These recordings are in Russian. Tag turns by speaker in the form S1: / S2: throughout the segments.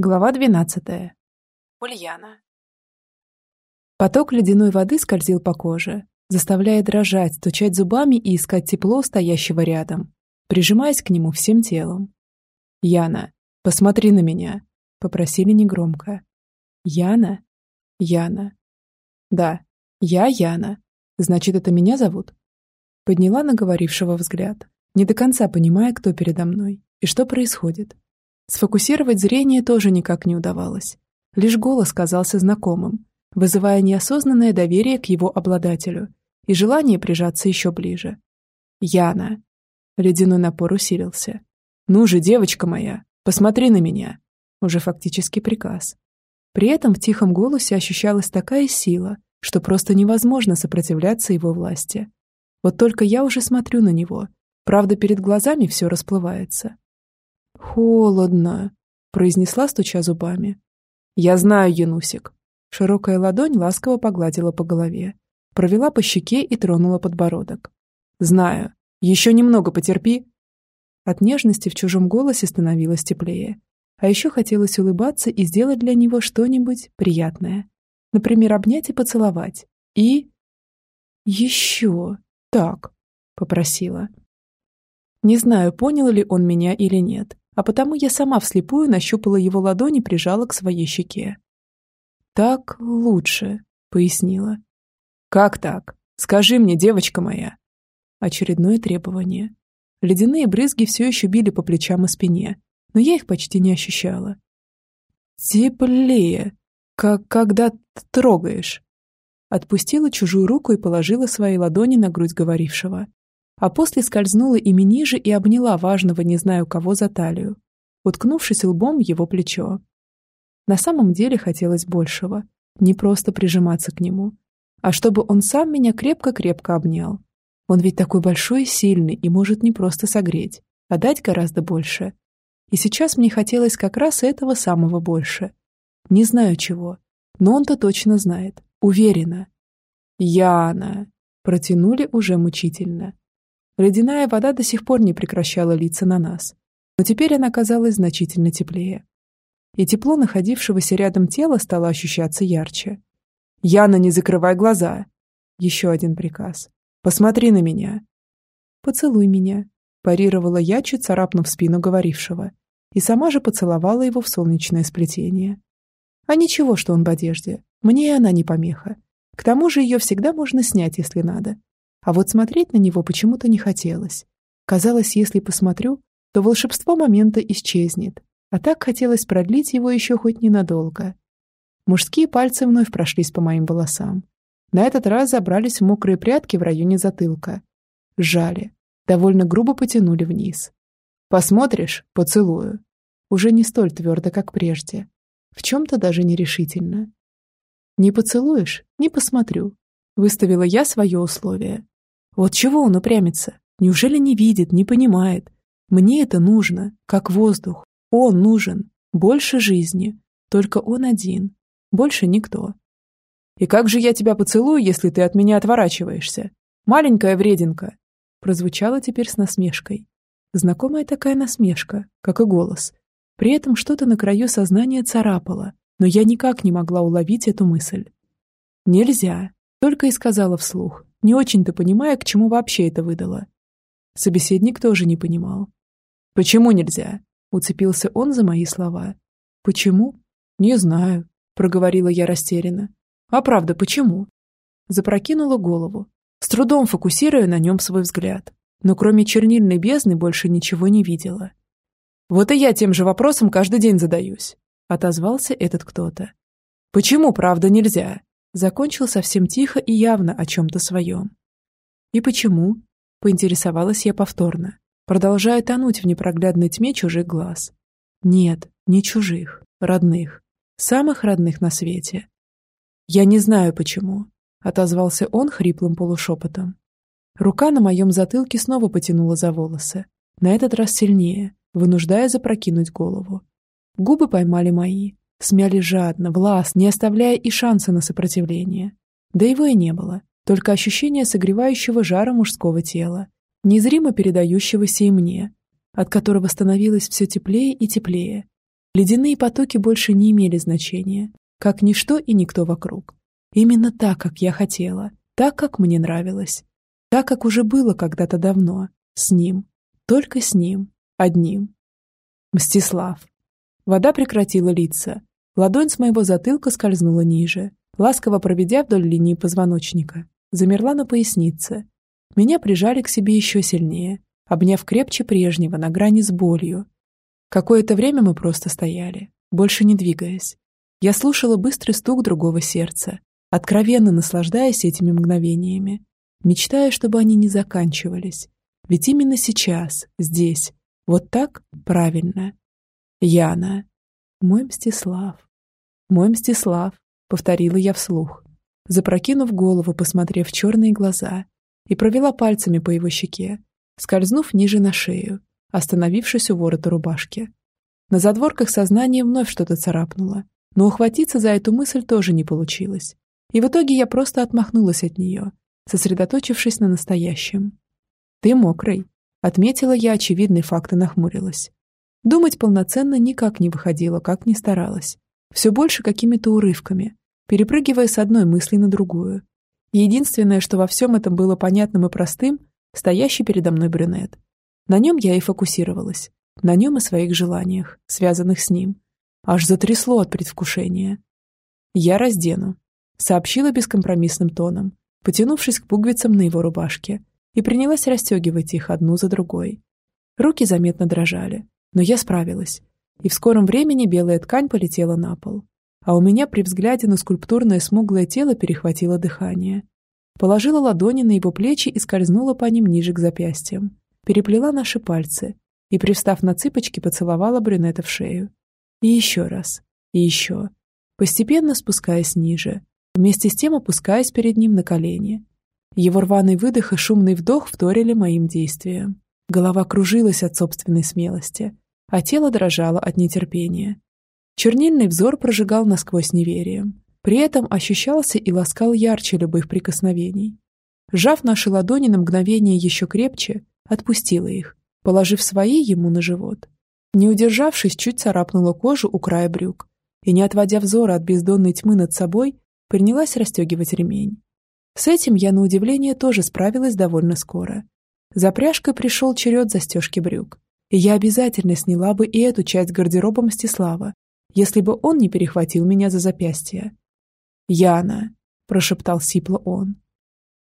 S1: Глава двенадцатая.
S2: Ульяна.
S1: Поток ледяной воды скользил по коже, заставляя дрожать, стучать зубами и искать тепло стоящего рядом, прижимаясь к нему всем телом. «Яна, посмотри на меня», — попросили негромко. «Яна? Яна. Да, я Яна. Значит, это меня зовут?» Подняла на говорившего взгляд, не до конца понимая, кто передо мной и что происходит. Сфокусировать зрение тоже никак не удавалось. Лишь голос казался знакомым, вызывая неосознанное доверие к его обладателю и желание прижаться еще ближе. «Яна!» Ледяной напор усилился. «Ну же, девочка моя, посмотри на меня!» Уже фактически приказ. При этом в тихом голосе ощущалась такая сила, что просто невозможно сопротивляться его власти. Вот только я уже смотрю на него. Правда, перед глазами все расплывается. «Холодно», — произнесла, стуча зубами. «Я знаю, Янусик». Широкая ладонь ласково погладила по голове, провела по щеке и тронула подбородок. «Знаю. Еще немного потерпи». От нежности в чужом голосе становилось теплее. А еще хотелось улыбаться и сделать для него что-нибудь приятное. Например, обнять и поцеловать. И... «Еще так», — попросила. Не знаю, понял ли он меня или нет, а потому я сама вслепую нащупала его ладонь и прижала к своей щеке. «Так лучше», — пояснила. «Как так? Скажи мне, девочка моя». Очередное требование. Ледяные брызги все еще били по плечам и спине, но я их почти не ощущала. «Теплее, как когда трогаешь». Отпустила чужую руку и положила свои ладони на грудь говорившего а после скользнула ими ниже и обняла важного не знаю кого за талию, уткнувшись лбом в его плечо. На самом деле хотелось большего, не просто прижиматься к нему, а чтобы он сам меня крепко-крепко обнял. Он ведь такой большой и сильный и может не просто согреть, а дать гораздо больше. И сейчас мне хотелось как раз этого самого больше. Не знаю чего, но он-то точно знает, уверена. «Яна!» протянули уже мучительно. Ледяная вода до сих пор не прекращала литься на нас, но теперь она казалась значительно теплее. И тепло находившегося рядом тела стало ощущаться ярче. «Яна, не закрывай глаза!» Еще один приказ. «Посмотри на меня!» «Поцелуй меня!» парировала я, чуть царапнув спину говорившего, и сама же поцеловала его в солнечное сплетение. А ничего, что он в одежде, мне и она не помеха. К тому же ее всегда можно снять, если надо. А вот смотреть на него почему-то не хотелось. Казалось, если посмотрю, то волшебство момента исчезнет. А так хотелось продлить его еще хоть ненадолго. Мужские пальцы вновь прошлись по моим волосам. На этот раз забрались в мокрые прядки в районе затылка. Сжали. Довольно грубо потянули вниз. «Посмотришь? Поцелую». Уже не столь твердо, как прежде. В чем-то даже нерешительно. «Не поцелуешь? Не посмотрю», — выставила я свое условие. Вот чего он упрямится? Неужели не видит, не понимает? Мне это нужно, как воздух. Он нужен. Больше жизни. Только он один. Больше никто. «И как же я тебя поцелую, если ты от меня отворачиваешься? Маленькая врединка!» Прозвучало теперь с насмешкой. Знакомая такая насмешка, как и голос. При этом что-то на краю сознания царапало, но я никак не могла уловить эту мысль. «Нельзя», — только и сказала вслух, не очень-то понимая, к чему вообще это выдало. Собеседник тоже не понимал. «Почему нельзя?» — уцепился он за мои слова. «Почему?» «Не знаю», — проговорила я растерянно. «А правда, почему?» Запрокинула голову, с трудом фокусируя на нем свой взгляд, но кроме чернильной бездны больше ничего не видела. «Вот и я тем же вопросом каждый день задаюсь», — отозвался этот кто-то. «Почему, правда, нельзя?» Закончил совсем тихо и явно о чем-то своем. «И почему?» — поинтересовалась я повторно, продолжая тонуть в непроглядной тьме чужих глаз. «Нет, не чужих, родных, самых родных на свете». «Я не знаю, почему», — отозвался он хриплым полушепотом. Рука на моем затылке снова потянула за волосы, на этот раз сильнее, вынуждая запрокинуть голову. Губы поймали мои, Смяли жадно, власт, не оставляя и шанса на сопротивление. Да его и не было, только ощущение согревающего жара мужского тела, незримо передающегося и мне, от которого становилось все теплее и теплее. Ледяные потоки больше не имели значения, как ничто и никто вокруг. Именно так, как я хотела, так, как мне нравилось, так, как уже было когда-то давно, с ним, только с ним, одним. Мстислав. Вода прекратила литься. Ладонь с моего затылка скользнула ниже, ласково проведя вдоль линии позвоночника. Замерла на пояснице. Меня прижали к себе еще сильнее, обняв крепче прежнего, на грани с болью. Какое-то время мы просто стояли, больше не двигаясь. Я слушала быстрый стук другого сердца, откровенно наслаждаясь этими мгновениями, мечтая, чтобы они не заканчивались. Ведь именно сейчас, здесь, вот так правильно. Яна. Мой Мстислав. Мой Мстислав, повторила я вслух, запрокинув голову, посмотрев в черные глаза, и провела пальцами по его щеке, скользнув ниже на шею, остановившись у ворота рубашки. На задворках сознания вновь что-то царапнуло, но ухватиться за эту мысль тоже не получилось. И в итоге я просто отмахнулась от нее, сосредоточившись на настоящем. «Ты мокрый», — отметила я очевидный факт и нахмурилась. Думать полноценно никак не выходило, как ни старалась. Все больше какими-то урывками, перепрыгивая с одной мысли на другую. единственное, что во всем этом было понятным и простым, стоящий передо мной брюнет. На нем я и фокусировалась. На нем и своих желаниях, связанных с ним. Аж затрясло от предвкушения. «Я раздену», — сообщила бескомпромиссным тоном, потянувшись к пуговицам на его рубашке, и принялась расстегивать их одну за другой. Руки заметно дрожали, но я справилась, и в скором времени белая ткань полетела на пол. А у меня при взгляде на скульптурное смуглое тело перехватило дыхание. Положила ладони на его плечи и скользнула по ним ниже к запястьям. Переплела наши пальцы и, привстав на цыпочки, поцеловала брюнета в шею. И еще раз. И еще. Постепенно спускаясь ниже, вместе с тем опускаясь перед ним на колени. Его рваный выдох и шумный вдох вторили моим действиям. Голова кружилась от собственной смелости, а тело дрожало от нетерпения. Чернильный взор прожигал насквозь неверием. При этом ощущался и ласкал ярче любых прикосновений. Сжав наши ладони на мгновение еще крепче, отпустила их, положив свои ему на живот. Не удержавшись, чуть царапнула кожу у края брюк и, не отводя взора от бездонной тьмы над собой, принялась расстегивать ремень. С этим я, на удивление, тоже справилась довольно скоро. За пряжкой пришел черед застежки брюк, я обязательно сняла бы и эту часть гардероба Мстислава, если бы он не перехватил меня за запястье. «Яна!» – прошептал сипло он.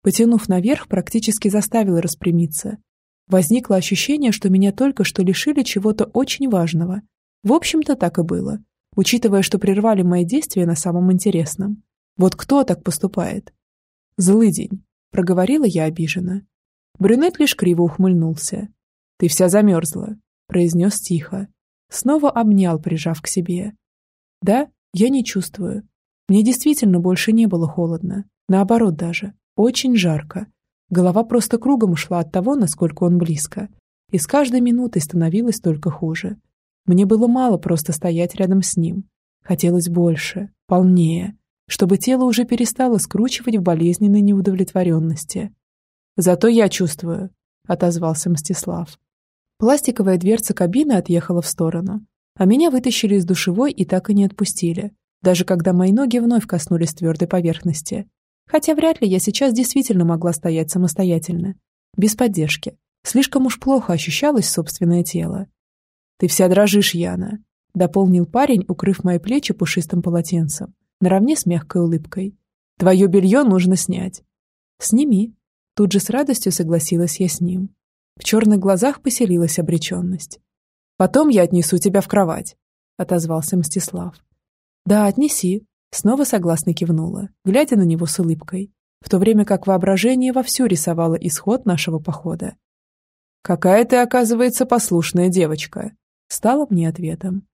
S1: Потянув наверх, практически заставил распрямиться. Возникло ощущение, что меня только что лишили чего-то очень важного. В общем-то, так и было, учитывая, что прервали мои действия на самом интересном. Вот кто так поступает? «Злыдень», — проговорила я обиженно. Брюнет лишь криво ухмыльнулся. «Ты вся замерзла», — произнес тихо. Снова обнял, прижав к себе. «Да, я не чувствую. Мне действительно больше не было холодно. Наоборот даже. Очень жарко. Голова просто кругом ушла от того, насколько он близко. И с каждой минутой становилось только хуже. Мне было мало просто стоять рядом с ним. Хотелось больше, полнее, чтобы тело уже перестало скручивать в болезненной неудовлетворенности. «Зато я чувствую», — отозвался Мстислав. Пластиковая дверца кабины отъехала в сторону, а меня вытащили из душевой и так и не отпустили, даже когда мои ноги вновь коснулись твердой поверхности. Хотя вряд ли я сейчас действительно могла стоять самостоятельно, без поддержки. Слишком уж плохо ощущалось собственное тело. «Ты вся дрожишь, Яна», — дополнил парень, укрыв мои плечи пушистым полотенцем наравне с мягкой улыбкой. «Твое белье нужно снять». «Сними». Тут же с радостью согласилась я с ним. В черных глазах поселилась обреченность. «Потом я отнесу тебя в кровать», — отозвался Мстислав. «Да, отнеси», — снова согласно кивнула, глядя на него с улыбкой, в то время как воображение вовсю рисовало исход нашего похода. «Какая ты, оказывается, послушная девочка», — стало мне ответом.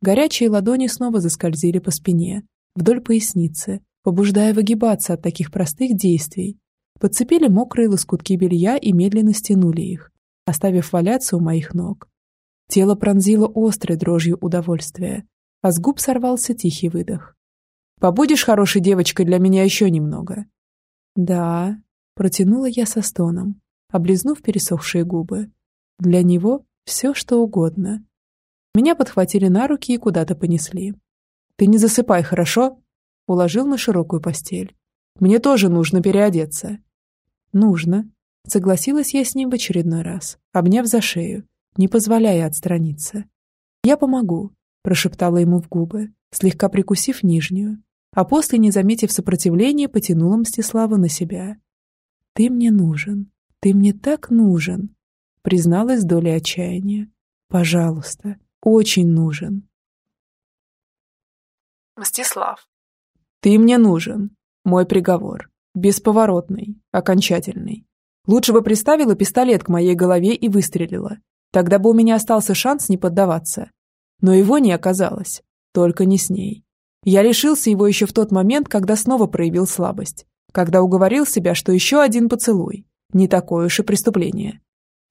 S1: Горячие ладони снова заскользили по спине, вдоль поясницы, побуждая выгибаться от таких простых действий. Подцепили мокрые лоскутки белья и медленно стянули их, оставив валяться у моих ног. Тело пронзило острой дрожью удовольствия, а с губ сорвался тихий выдох. «Побудешь хорошей девочкой для меня еще немного?» «Да», — протянула я со стоном, облизнув пересохшие губы. «Для него все, что угодно». Меня подхватили на руки и куда-то понесли. «Ты не засыпай, хорошо?» Уложил на широкую постель. «Мне тоже нужно переодеться». «Нужно», — согласилась я с ним в очередной раз, обняв за шею, не позволяя отстраниться. «Я помогу», — прошептала ему в губы, слегка прикусив нижнюю, а после, не заметив сопротивления, потянула Мстислава на себя. «Ты мне нужен, ты мне так нужен», — призналась долей отчаяния. «Пожалуйста, очень нужен».
S2: Мстислав.
S1: «Ты мне нужен. Мой приговор. Бесповоротный, окончательный. Лучше бы приставила пистолет к моей голове и выстрелила. Тогда бы у меня остался шанс не поддаваться. Но его не оказалось. Только не с ней. Я лишился его еще в тот момент, когда снова проявил слабость. Когда уговорил себя, что еще один поцелуй. Не такое уж и преступление.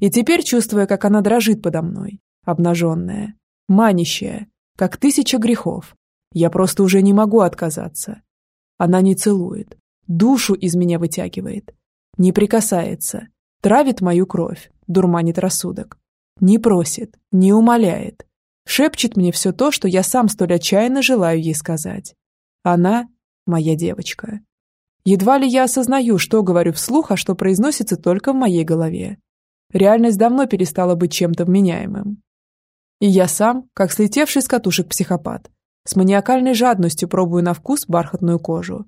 S1: И теперь, чувствуя, как она дрожит подо мной, обнаженная, манящая, как тысяча грехов, я просто уже не могу отказаться. Она не целует, душу из меня вытягивает, не прикасается, травит мою кровь, дурманит рассудок. Не просит, не умоляет. Шепчет мне все то, что я сам столь отчаянно желаю ей сказать. Она – моя девочка. Едва ли я осознаю, что говорю вслух, а что произносится только в моей голове. Реальность давно перестала быть чем-то вменяемым. И я сам, как слетевший с катушек психопат, с маниакальной жадностью пробую на вкус бархатную кожу.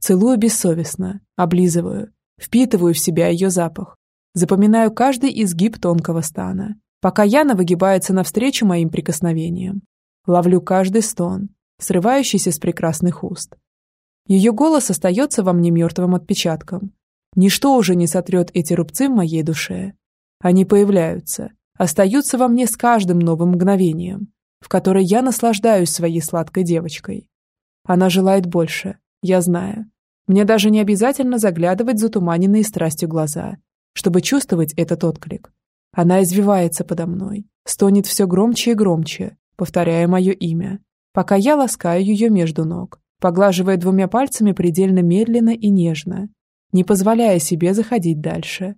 S1: Целую бессовестно, облизываю, впитываю в себя ее запах, запоминаю каждый изгиб тонкого стана, пока Яна выгибается навстречу моим прикосновениям. Ловлю каждый стон, срывающийся с прекрасных уст. Ее голос остается во мне мертвым отпечатком. Ничто уже не сотрет эти рубцы в моей душе. Они появляются, остаются во мне с каждым новым мгновением, в которой я наслаждаюсь своей сладкой девочкой. Она желает больше, я знаю. Мне даже не обязательно заглядывать в затуманенные страстью глаза, чтобы чувствовать этот отклик. Она извивается подо мной, стонет все громче и громче, повторяя мое имя, пока я ласкаю ее между ног, поглаживая двумя пальцами предельно медленно и нежно, не позволяя себе заходить дальше.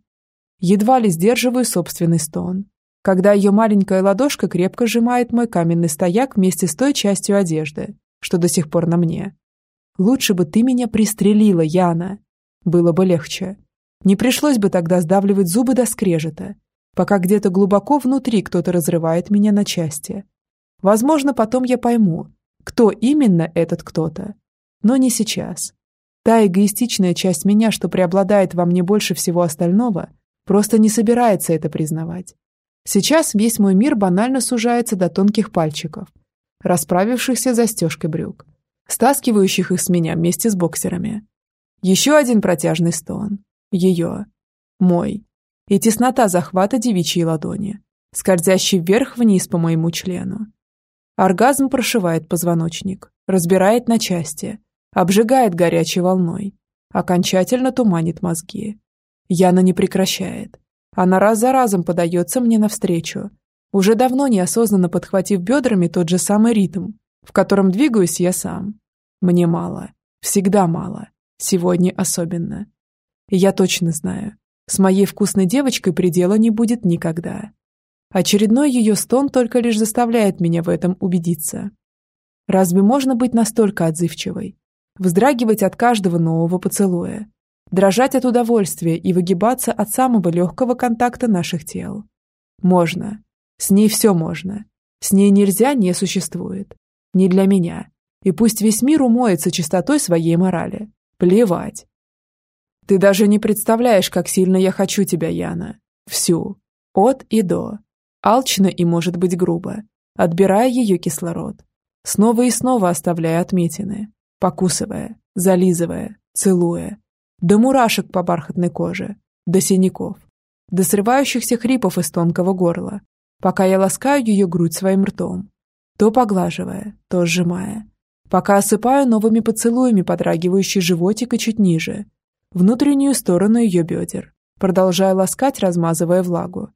S1: Едва ли сдерживаю собственный стон, когда ее маленькая ладошка крепко сжимает мой каменный стояк вместе с той частью одежды, что до сих пор на мне. Лучше бы ты меня пристрелила, Яна. Было бы легче. Не пришлось бы тогда сдавливать зубы до скрежета, пока где-то глубоко внутри кто-то разрывает меня на части. Возможно, потом я пойму, кто именно этот кто-то. Но не сейчас. Та эгоистичная часть меня, что преобладает во мне больше всего остального, просто не собирается это признавать. Сейчас весь мой мир банально сужается до тонких пальчиков, расправившихся застежкой брюк, стаскивающих их с меня вместе с боксерами. Еще один протяжный стон. Ее. Мой и теснота захвата девичьей ладони, скользящей вверх-вниз по моему члену. Оргазм прошивает позвоночник, разбирает на части, обжигает горячей волной, окончательно туманит мозги. Яна не прекращает. Она раз за разом подается мне навстречу, уже давно неосознанно подхватив бедрами тот же самый ритм, в котором двигаюсь я сам. Мне мало, всегда мало, сегодня особенно. Я точно знаю, с моей вкусной девочкой предела не будет никогда. Очередной ее стон только лишь заставляет меня в этом убедиться. Разве можно быть настолько отзывчивой? Вздрагивать от каждого нового поцелуя. Дрожать от удовольствия и выгибаться от самого легкого контакта наших тел. Можно. С ней все можно. С ней нельзя не существует. Не для меня. И пусть весь мир умоется чистотой своей морали. Плевать. Ты даже не представляешь, как сильно я хочу тебя, Яна. Всю. От и до. Алчно и, может быть, грубо. Отбирая ее кислород. Снова и снова оставляя отметины. Покусывая, зализывая, целуя. До мурашек по бархатной коже. До синяков. До срывающихся хрипов из тонкого горла. Пока я ласкаю ее грудь своим ртом. То поглаживая, то сжимая. Пока осыпаю новыми поцелуями подрагивающий животик и чуть ниже, внутреннюю сторону ее бедер, продолжая ласкать, размазывая влагу.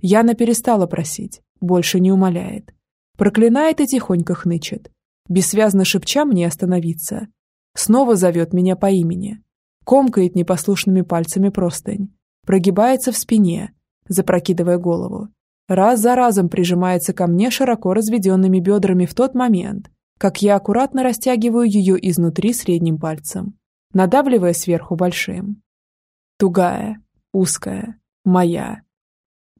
S1: Яна перестала просить, больше не умоляет. Проклинает и тихонько хнычет, бессвязно шепча мне остановиться. Снова зовет меня по имени. Комкает непослушными пальцами простынь. Прогибается в спине, запрокидывая голову. Раз за разом прижимается ко мне широко разведенными бедрами в тот момент, как я аккуратно растягиваю ее изнутри средним пальцем, надавливая сверху большим. Тугая, узкая, моя.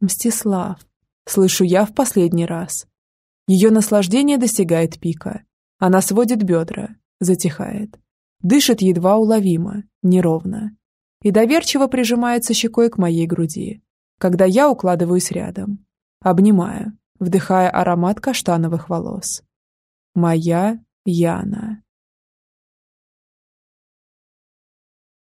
S1: Мстислав. Слышу я в последний раз. Ее наслаждение достигает пика. Она сводит бедра, затихает. Дышит едва уловимо, неровно. И доверчиво прижимается щекой к моей груди, когда я укладываюсь рядом. Обнимаю, вдыхая аромат каштановых волос. Моя Яна.